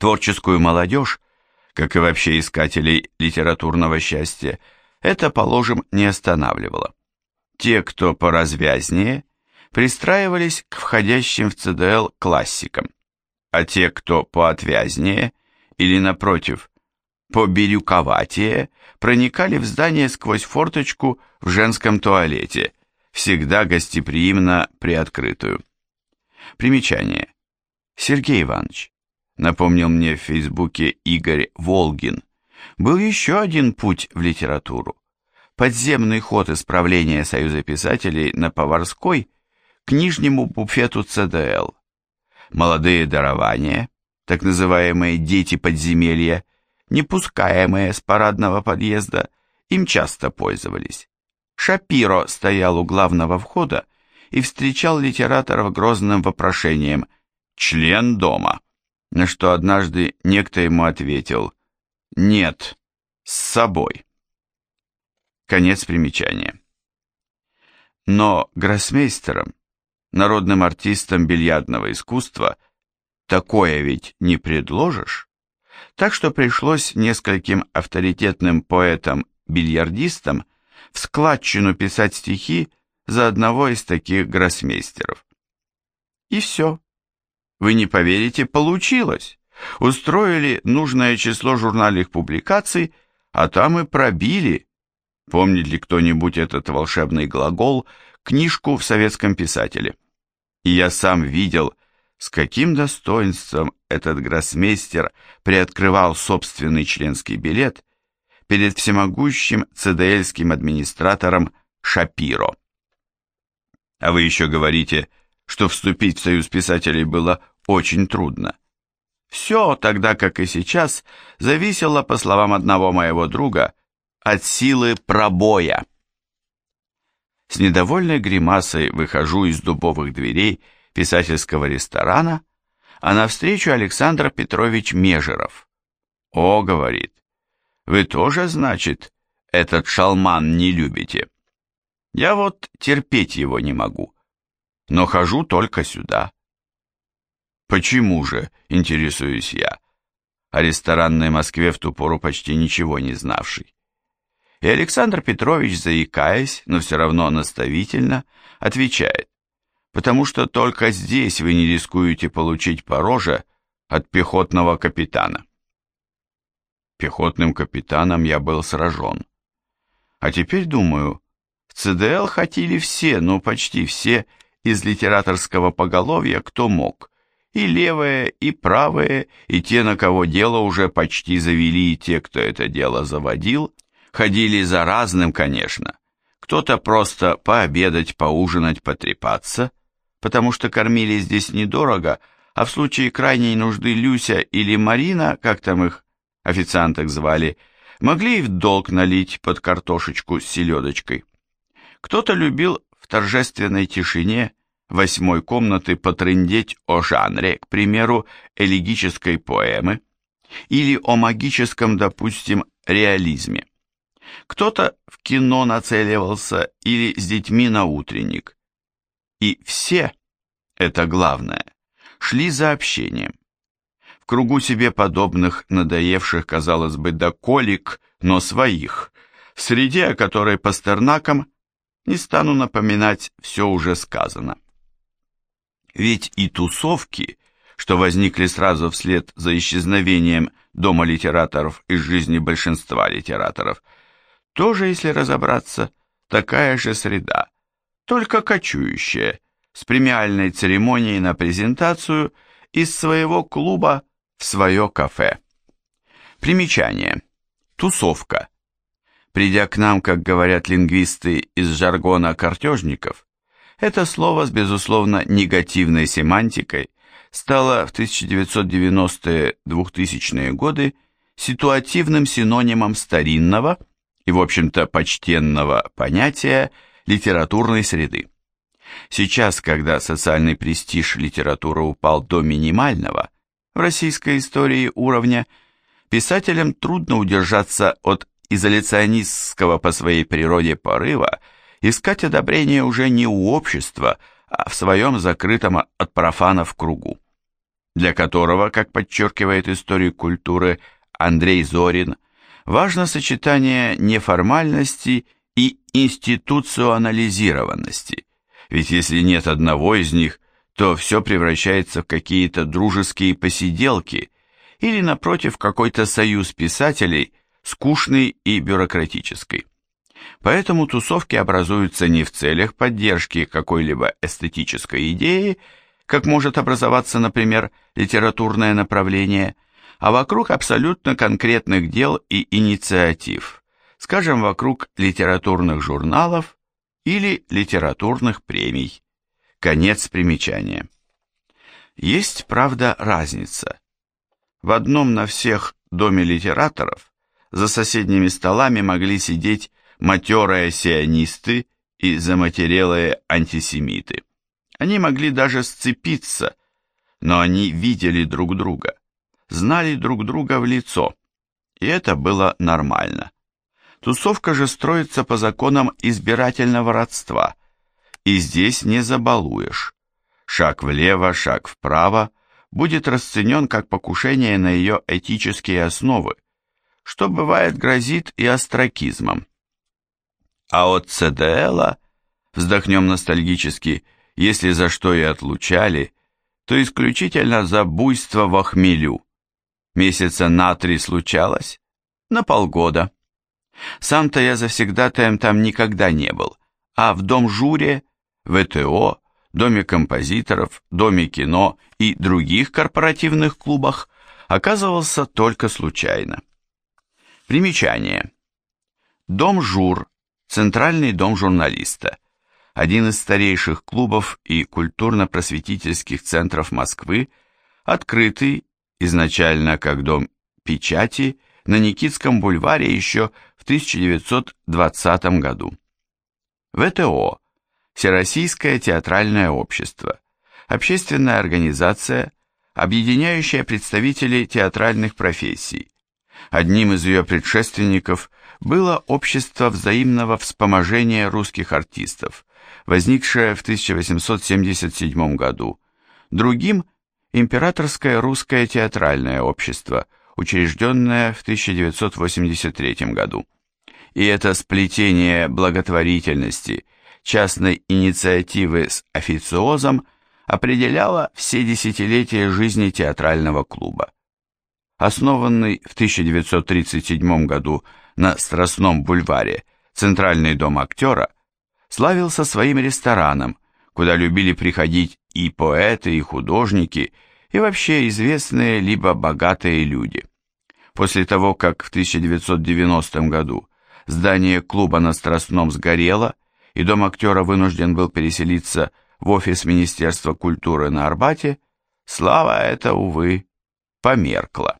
Творческую молодежь, как и вообще искателей литературного счастья, это, положим, не останавливало. Те, кто поразвязнее, пристраивались к входящим в ЦДЛ классикам, а те, кто поотвязнее или, напротив, побирюковатее, проникали в здание сквозь форточку в женском туалете, всегда гостеприимно приоткрытую. Примечание. Сергей Иванович, напомнил мне в Фейсбуке Игорь Волгин, был еще один путь в литературу. Подземный ход исправления Союза писателей на Поварской к нижнему буфету ЦДЛ. Молодые дарования, так называемые дети подземелья, не пускаемые с парадного подъезда, им часто пользовались. Шапиро стоял у главного входа и встречал литераторов грозным вопрошением «Член дома», на что однажды некто ему ответил «Нет, с собой». Конец примечания. Но гроссмейстерам, народным артистам бильярдного искусства, такое ведь не предложишь. Так что пришлось нескольким авторитетным поэтам-бильярдистам в складчину писать стихи за одного из таких гроссмейстеров. И все. Вы не поверите, получилось. Устроили нужное число журнальных публикаций, а там и пробили. Помнит ли кто-нибудь этот волшебный глагол, книжку в советском писателе? И я сам видел, с каким достоинством этот гроссмейстер приоткрывал собственный членский билет перед всемогущим ЦДЛьским администратором Шапиро. А вы еще говорите, что вступить в союз писателей было очень трудно. Все, тогда как и сейчас, зависело, по словам одного моего друга, от силы пробоя. С недовольной гримасой выхожу из дубовых дверей писательского ресторана, а навстречу Александр Петрович Межеров. «О, — говорит, — вы тоже, значит, этот шалман не любите? Я вот терпеть его не могу, но хожу только сюда». «Почему же?» — интересуюсь я, о ресторанной Москве в ту пору почти ничего не знавший. И Александр Петрович, заикаясь, но все равно наставительно, отвечает, потому что только здесь вы не рискуете получить по роже от пехотного капитана. Пехотным капитаном я был сражен. А теперь думаю, в ЦДЛ хотели все, ну почти все, из литераторского поголовья, кто мог и левые, и правые, и те, на кого дело уже почти завели, и те, кто это дело заводил, ходили за разным, конечно. Кто-то просто пообедать, поужинать, потрепаться, потому что кормили здесь недорого, а в случае крайней нужды Люся или Марина, как там их официанток звали, могли и в долг налить под картошечку с селедочкой. Кто-то любил в торжественной тишине восьмой комнаты потрындеть о жанре, к примеру, элегической поэмы, или о магическом, допустим, реализме. Кто-то в кино нацеливался или с детьми на утренник. И все, это главное, шли за общением. В кругу себе подобных, надоевших, казалось бы, до колик, но своих, в среде, о которой Пастернаком не стану напоминать, все уже сказано. Ведь и тусовки, что возникли сразу вслед за исчезновением Дома литераторов из жизни большинства литераторов, тоже, если разобраться, такая же среда, только кочующая, с премиальной церемонией на презентацию из своего клуба в свое кафе. Примечание. Тусовка. Придя к нам, как говорят лингвисты из жаргона картежников, это слово с, безусловно, негативной семантикой стало в 1990-2000-е годы ситуативным синонимом старинного и, в общем-то, почтенного понятия литературной среды. Сейчас, когда социальный престиж литературы упал до минимального в российской истории уровня, писателям трудно удержаться от изоляционистского по своей природе порыва искать одобрение уже не у общества, а в своем закрытом от профанов кругу. для которого, как подчеркивает историк культуры Андрей Зорин, важно сочетание неформальности и институционализированности, ведь если нет одного из них, то все превращается в какие-то дружеские посиделки или, напротив, какой-то союз писателей, скучный и бюрократический. Поэтому тусовки образуются не в целях поддержки какой-либо эстетической идеи, как может образоваться, например, литературное направление, а вокруг абсолютно конкретных дел и инициатив, скажем, вокруг литературных журналов или литературных премий. Конец примечания. Есть, правда, разница. В одном на всех доме литераторов за соседними столами могли сидеть матерые сионисты и заматерелые антисемиты. Они могли даже сцепиться, но они видели друг друга, знали друг друга в лицо, и это было нормально. Тусовка же строится по законам избирательного родства, и здесь не забалуешь. Шаг влево, шаг вправо будет расценен как покушение на ее этические основы, что бывает грозит и остракизмом. А от ЦДЛа, вздохнем ностальгически, если за что и отлучали, то исключительно за буйство в хмелю. Месяца на три случалось, на полгода. Сам-то я завсегдатаем там никогда не был, а в дом жюре, ВТО, Доме композиторов, Доме кино и других корпоративных клубах оказывался только случайно. Примечание. Дом жур Центральный дом журналиста, один из старейших клубов и культурно-просветительских центров Москвы, открытый изначально как дом печати на Никитском бульваре еще в 1920 году. ВТО – Всероссийское театральное общество, общественная организация, объединяющая представителей театральных профессий. Одним из ее предшественников было общество взаимного вспоможения русских артистов, возникшее в 1877 году, другим – Императорское русское театральное общество, учрежденное в 1983 году. И это сплетение благотворительности, частной инициативы с официозом определяло все десятилетия жизни театрального клуба. Основанный в 1937 году на Страстном бульваре Центральный дом актера славился своим рестораном, куда любили приходить и поэты, и художники, и вообще известные либо богатые люди. После того, как в 1990 году здание клуба на Страстном сгорело, и дом актера вынужден был переселиться в офис Министерства культуры на Арбате, слава эта, увы, померкла.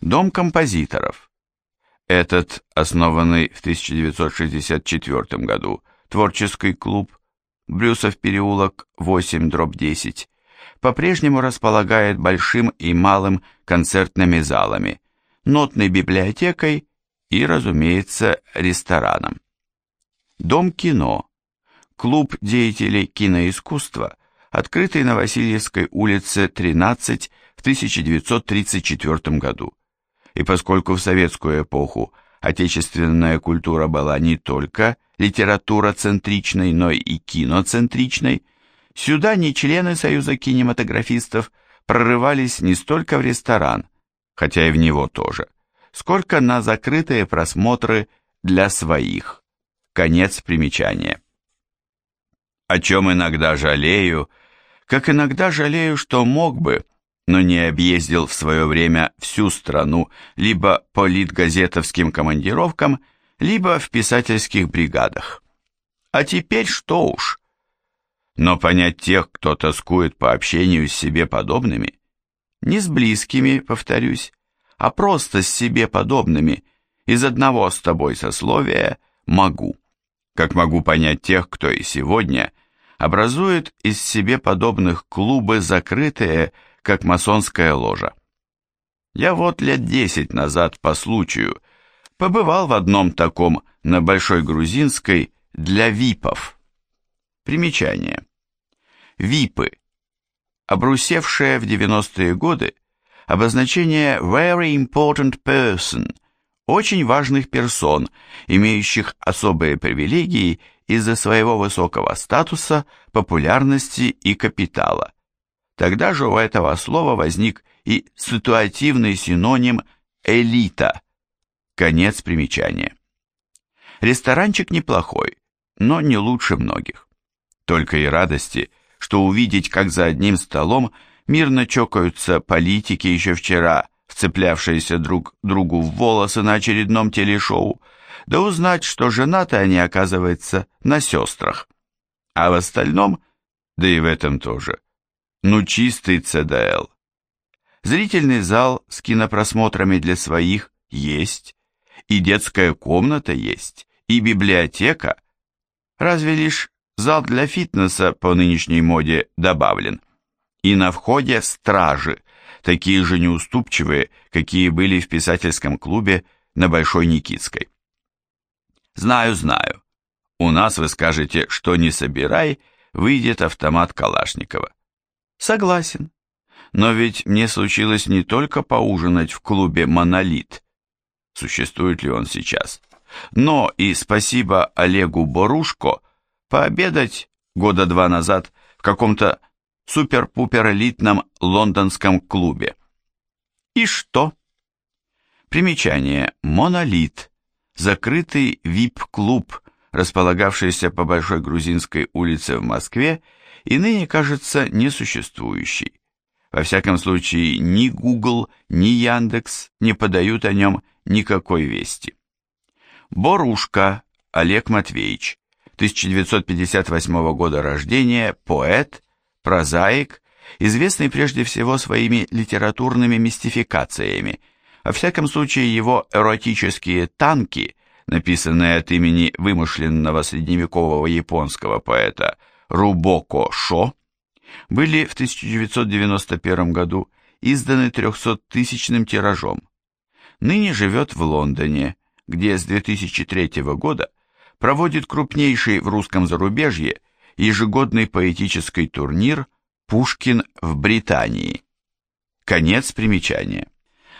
Дом композиторов – этот, основанный в 1964 году, творческий клуб Брюсов переулок 8 дробь 10, по-прежнему располагает большим и малым концертными залами, нотной библиотекой и, разумеется, рестораном. Дом кино, клуб деятелей киноискусства, открытый на Васильевской улице 13 в 1934 году и поскольку в советскую эпоху отечественная культура была не только литературоцентричной, но и киноцентричной, сюда не члены Союза кинематографистов прорывались не столько в ресторан, хотя и в него тоже, сколько на закрытые просмотры для своих. Конец примечания. О чем иногда жалею, как иногда жалею, что мог бы, но не объездил в свое время всю страну либо по литгазетовским командировкам, либо в писательских бригадах. А теперь что уж. Но понять тех, кто тоскует по общению с себе подобными, не с близкими, повторюсь, а просто с себе подобными, из одного с тобой сословия, могу. Как могу понять тех, кто и сегодня образует из себе подобных клубы закрытые, как масонская ложа. Я вот лет десять назад по случаю побывал в одном таком на Большой Грузинской для випов. Примечание. Випы. обрусевшее в 90-е годы обозначение very important person, очень важных персон, имеющих особые привилегии из-за своего высокого статуса, популярности и капитала. Тогда же у этого слова возник и ситуативный синоним «элита». Конец примечания. Ресторанчик неплохой, но не лучше многих. Только и радости, что увидеть, как за одним столом мирно чокаются политики, еще вчера вцеплявшиеся друг другу в волосы на очередном телешоу, да узнать, что женаты они, оказывается, на сестрах. А в остальном, да и в этом тоже, ну чистый ЦДЛ. Зрительный зал с кинопросмотрами для своих есть, и детская комната есть, и библиотека. Разве лишь зал для фитнеса по нынешней моде добавлен. И на входе стражи, такие же неуступчивые, какие были в писательском клубе на Большой Никитской. Знаю, знаю. У нас, вы скажете, что не собирай, выйдет автомат Калашникова. Согласен. Но ведь мне случилось не только поужинать в клубе «Монолит», существует ли он сейчас, но и спасибо Олегу Борушко пообедать года два назад в каком-то супер-пупер элитном лондонском клубе. И что? Примечание. Монолит. Закрытый вип-клуб, располагавшийся по Большой Грузинской улице в Москве и ныне, кажется, несуществующий. Во всяком случае, ни Google, ни Яндекс не подают о нем никакой вести. Борушка Олег Матвеевич, 1958 года рождения, поэт, прозаик, известный прежде всего своими литературными мистификациями, во всяком случае его эротические танки, написанные от имени вымышленного средневекового японского поэта Рубоко Шо, были в 1991 году изданы 300-тысячным тиражом. Ныне живет в Лондоне, где с 2003 года проводит крупнейший в русском зарубежье ежегодный поэтический турнир «Пушкин в Британии». Конец примечания.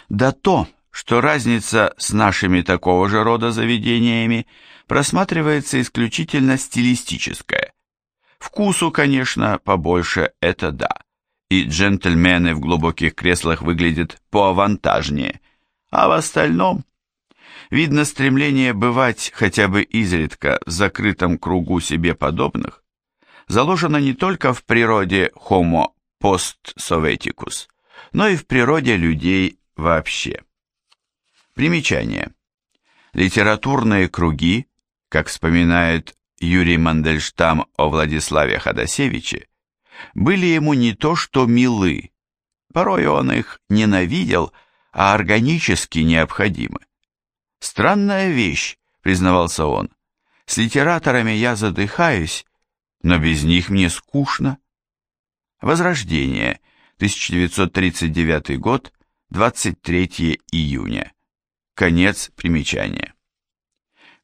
Да то, что разница с нашими такого же рода заведениями просматривается исключительно стилистическая. Вкусу, конечно, побольше, это да. И джентльмены в глубоких креслах выглядят поавантажнее. А в остальном Видно, стремление бывать хотя бы изредка в закрытом кругу себе подобных заложено не только в природе Homo post-soveticus, но и в природе людей вообще. Примечание. Литературные круги, как вспоминает Юрий Мандельштам о Владиславе Ходосевиче, были ему не то что милы, порой он их ненавидел, а органически необходимы. Странная вещь, признавался он. С литераторами я задыхаюсь, но без них мне скучно. Возрождение, 1939 год, 23 июня. Конец примечания.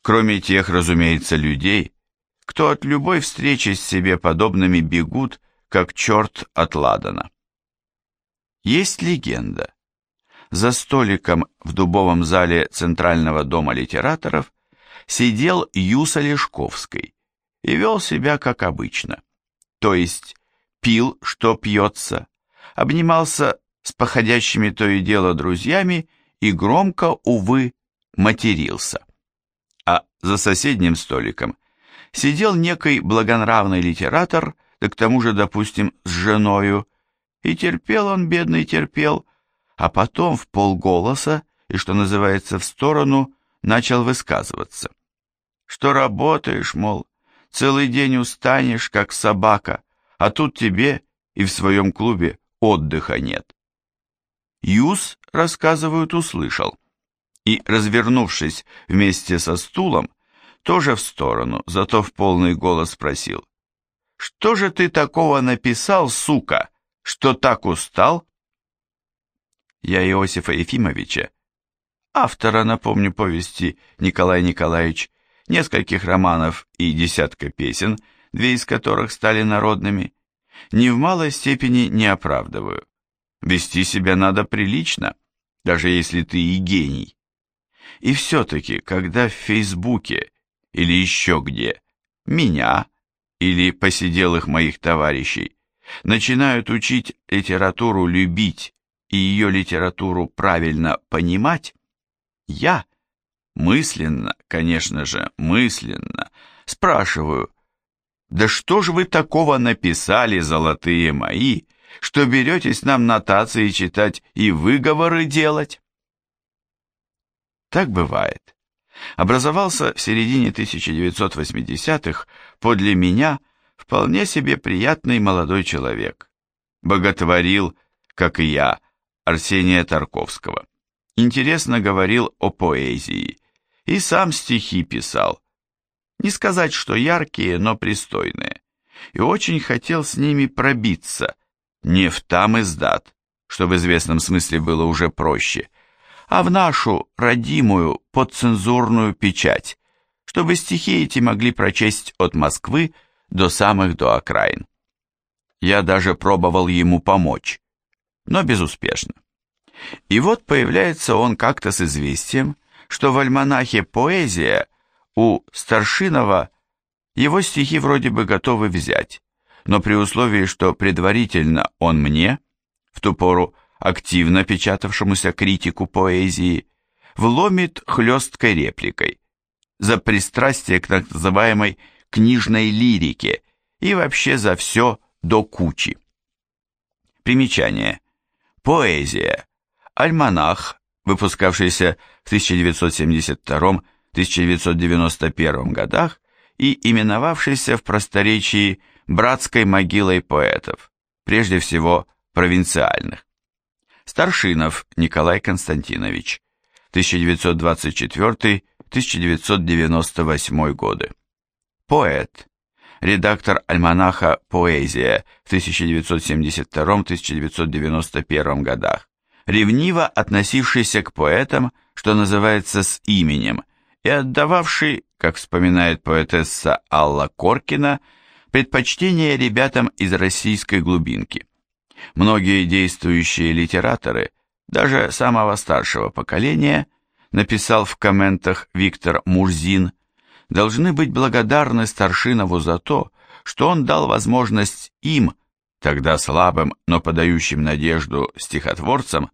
Кроме тех, разумеется, людей, кто от любой встречи с себе подобными бегут, как черт от ладана. Есть легенда, за столиком в дубовом зале Центрального дома литераторов сидел Юса Лешковский и вел себя как обычно. То есть пил, что пьется, обнимался с походящими то и дело друзьями и громко, увы, матерился. А за соседним столиком сидел некий благонравный литератор, да к тому же, допустим, с женою, и терпел он, бедный, терпел, а потом в полголоса и, что называется, в сторону, начал высказываться. Что работаешь, мол, целый день устанешь, как собака, а тут тебе и в своем клубе отдыха нет. Юс, рассказывают, услышал, и, развернувшись вместе со стулом, тоже в сторону, зато в полный голос спросил, «Что же ты такого написал, сука, что так устал?» я Иосифа Ефимовича, автора, напомню, повести Николай Николаевич, нескольких романов и десятка песен, две из которых стали народными, ни в малой степени не оправдываю. Вести себя надо прилично, даже если ты и гений. И все-таки, когда в Фейсбуке или еще где меня или посиделых моих товарищей начинают учить литературу любить и ее литературу правильно понимать, я мысленно, конечно же, мысленно спрашиваю, да что же вы такого написали, золотые мои, что беретесь нам нотации читать и выговоры делать? Так бывает. Образовался в середине 1980-х подле меня вполне себе приятный молодой человек. Боготворил, как и я, Арсения Тарковского. Интересно говорил о поэзии. И сам стихи писал. Не сказать, что яркие, но пристойные. И очень хотел с ними пробиться. Не в там издат, что в известном смысле было уже проще, а в нашу родимую подцензурную печать, чтобы стихи эти могли прочесть от Москвы до самых до окраин. Я даже пробовал ему помочь, но безуспешно. И вот появляется он как-то с известием, что в альманахе «Поэзия» у Старшинова его стихи вроде бы готовы взять, но при условии, что предварительно он мне, в ту пору активно печатавшемуся критику поэзии, вломит хлесткой репликой за пристрастие к так называемой книжной лирике и вообще за все до кучи. Примечание. Поэзия. Альманах, выпускавшийся в 1972-1991 годах и именовавшийся в просторечии братской могилой поэтов, прежде всего провинциальных. Старшинов Николай Константинович, 1924-1998 годы. Поэт, редактор альманаха «Поэзия» в 1972-1991 годах, ревниво относившийся к поэтам, что называется, с именем, и отдававший, как вспоминает поэтесса Алла Коркина, предпочтение ребятам из российской глубинки. Многие действующие литераторы, даже самого старшего поколения, написал в комментах Виктор Мурзин, должны быть благодарны Старшинову за то, что он дал возможность им, тогда слабым, но подающим надежду стихотворцам,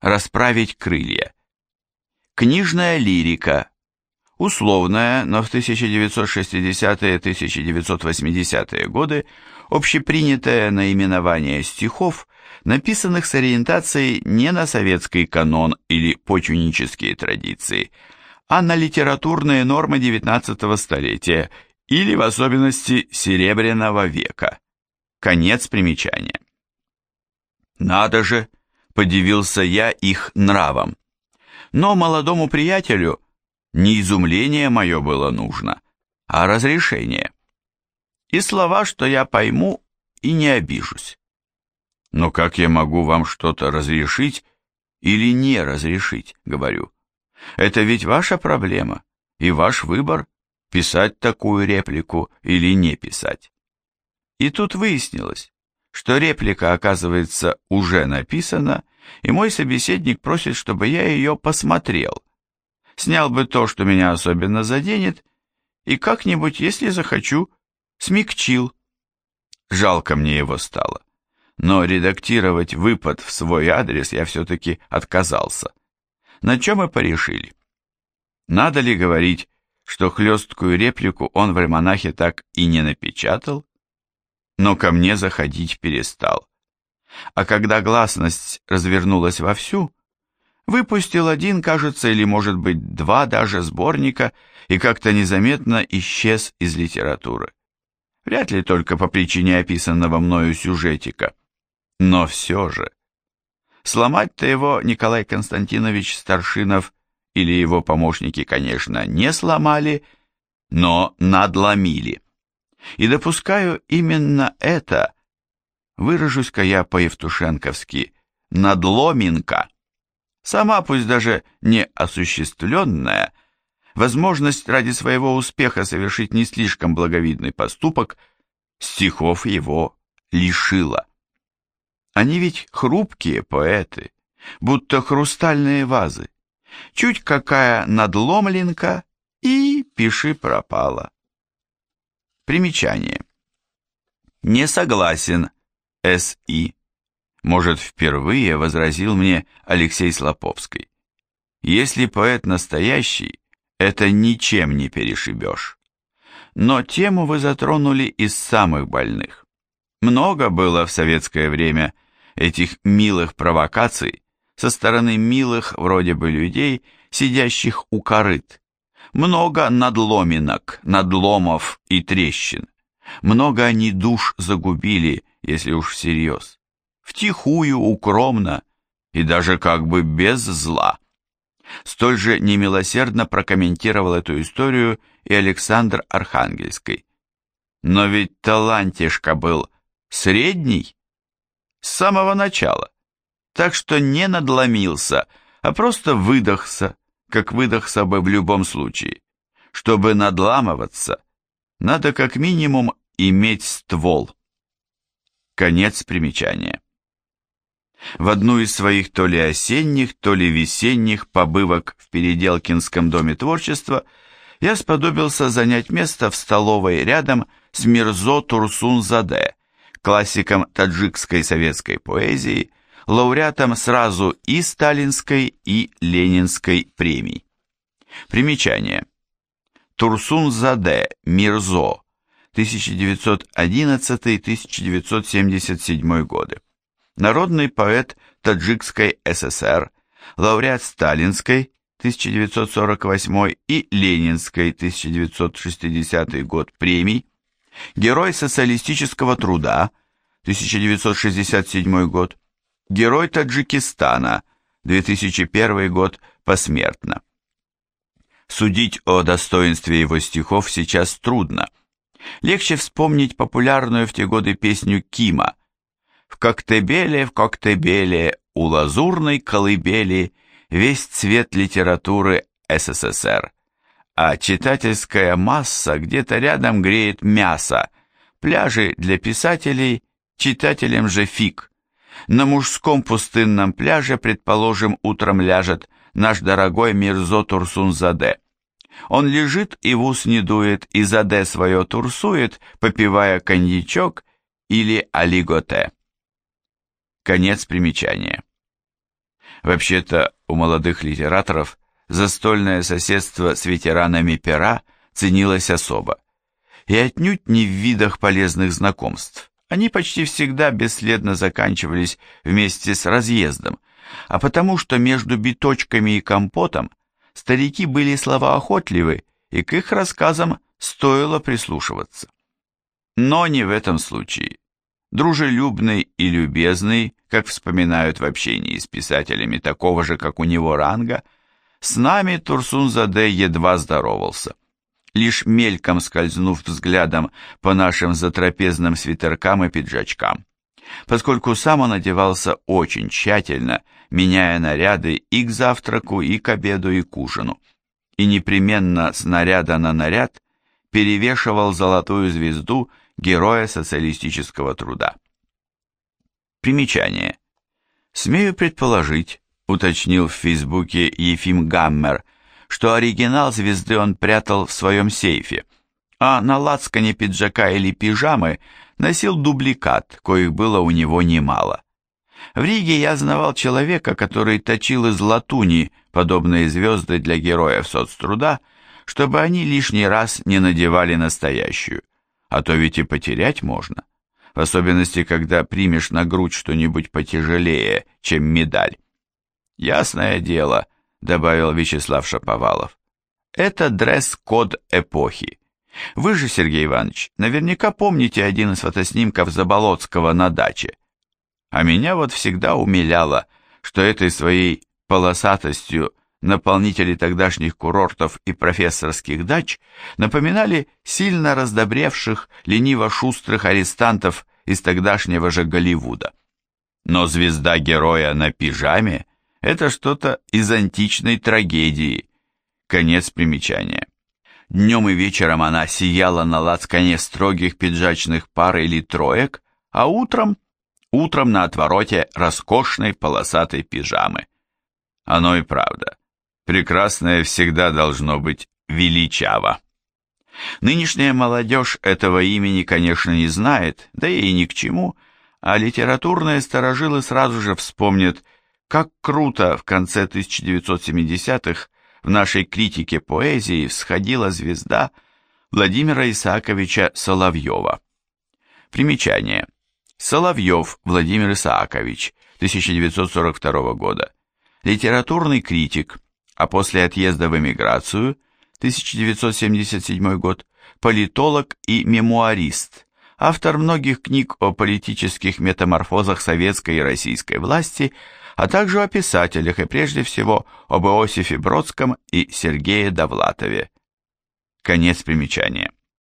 расправить крылья. Книжная лирика, условная, но в 1960-1980-е годы общепринятое наименование стихов, написанных с ориентацией не на советский канон или почвеннические традиции, а на литературные нормы XIX столетия или в особенности Серебряного века. Конец примечания. Надо же, подивился я их нравом. Но молодому приятелю не изумление мое было нужно, а разрешение. И слова, что я пойму и не обижусь. Но как я могу вам что-то разрешить или не разрешить, говорю. Это ведь ваша проблема и ваш выбор, писать такую реплику или не писать. И тут выяснилось, что реплика, оказывается, уже написана, и мой собеседник просит, чтобы я ее посмотрел. Снял бы то, что меня особенно заденет, и как-нибудь, если захочу, смягчил. Жалко мне его стало. Но редактировать выпад в свой адрес я все-таки отказался. На чем мы порешили? Надо ли говорить, что хлесткую реплику он в альманахе так и не напечатал? Но ко мне заходить перестал а когда гласность развернулась вовсю, выпустил один, кажется, или, может быть, два даже сборника и как-то незаметно исчез из литературы. Вряд ли только по причине описанного мною сюжетика. Но все же. Сломать-то его Николай Константинович Старшинов или его помощники, конечно, не сломали, но надломили. И допускаю именно это выражусь-ка я по-евтушенковски, надломинка, сама пусть даже не осуществленная, возможность ради своего успеха совершить не слишком благовидный поступок, стихов его лишила. Они ведь хрупкие поэты, будто хрустальные вазы. Чуть какая надломленка, и пиши пропала. Примечание. Не согласен, С.И. Может, впервые возразил мне Алексей Слоповский. Если поэт настоящий, это ничем не перешибешь. Но тему вы затронули из самых больных. Много было в советское время этих милых провокаций со стороны милых вроде бы людей, сидящих у корыт. Много надломинок, надломов и трещин. Много они душ загубили, если уж всерьез. Втихую, укромно и даже как бы без зла. Столь же немилосердно прокомментировал эту историю и Александр Архангельский. Но ведь талантишка был средний с самого начала, так что не надломился, а просто выдохся, как выдохся бы в любом случае. Чтобы надламываться, надо как минимум иметь ствол. Конец примечания. В одну из своих то ли осенних, то ли весенних побывок в Переделкинском доме творчества я сподобился занять место в столовой рядом с Мирзо Турсунзаде, классиком таджикской советской поэзии, лауреатом сразу и сталинской, и ленинской премий. Примечание. Турсунзаде Мирзо, 1911-1977 годы народный поэт Таджикской ССР, лауреат Сталинской 1948 и Ленинской 1960 год премий, Герой социалистического труда 1967 год, Герой Таджикистана 2001 год посмертно. Судить о достоинстве его стихов сейчас трудно. Легче вспомнить популярную в те годы песню Кима в Коктебеле, в Коктебеле, у лазурной колыбели весь цвет литературы СССР. А читательская масса где-то рядом греет мясо, пляжи для писателей, читателям же фиг. На мужском пустынном пляже, предположим, утром ляжет наш дорогой Мирзо Турсунзаде. Он лежит и в ус не дует, и заде свое турсует, попивая коньячок или алиготе. Конец примечания. Вообще-то у молодых литераторов застольное соседство с ветеранами пера ценилось особо. И отнюдь не в видах полезных знакомств. Они почти всегда бесследно заканчивались вместе с разъездом, а потому что между биточками и компотом старики были словоохотливы, и к их рассказам стоило прислушиваться. Но не в этом случае дружелюбный и любезный, как вспоминают в общении с писателями такого же, как у него ранга, с нами Турсунзаде едва здоровался. Лишь мельком скользнув взглядом по нашим затрапезным свитеркам и пиджачкам, поскольку сам он одевался очень тщательно, меняя наряды и к завтраку, и к обеду, и к ужину, и непременно с наряда на наряд перевешивал золотую звезду героя социалистического труда. Примечание. Смею предположить, уточнил в Фейсбуке Ефим Гаммер, что оригинал звезды он прятал в своем сейфе, а на лацкане пиджака или пижамы носил дубликат, коих было у него немало. В Риге я знавал человека, который точил из латуни подобные звезды для героев соцтруда, чтобы они лишний раз не надевали настоящую а то ведь и потерять можно, в особенности, когда примешь на грудь что-нибудь потяжелее, чем медаль. Ясное дело, добавил Вячеслав Шаповалов, это дресс-код эпохи. Вы же, Сергей Иванович, наверняка помните один из фотоснимков Заболоцкого на даче. А меня вот всегда умиляло, что этой своей полосатостью наполнители тогдашних курортов и профессорских дач напоминали сильно раздобревших, лениво-шустрых арестантов из тогдашнего же Голливуда. Но звезда героя на пижаме – это что-то из античной трагедии. Конец примечания. Днем и вечером она сияла на лацкане строгих пиджачных пар или троек, а утром, утром на отвороте роскошной полосатой пижамы. Оно и правда. Прекрасное всегда должно быть величаво. Нынешняя молодежь этого имени, конечно, не знает, да и ни к чему, а литературные старожилы сразу же вспомнят, как круто в конце 1970-х в нашей критике поэзии всходила звезда Владимира Исааковича Соловьева. Примечание. Соловьев Владимир Исаакович, 1942 года. Литературный критик, а после отъезда в эмиграцию, 1977 год, политолог и мемуарист, автор многих книг о политических метаморфозах советской и российской власти, а также о писателях и прежде всего об Иосифе Бродском и Сергее Довлатове. Конец примечания.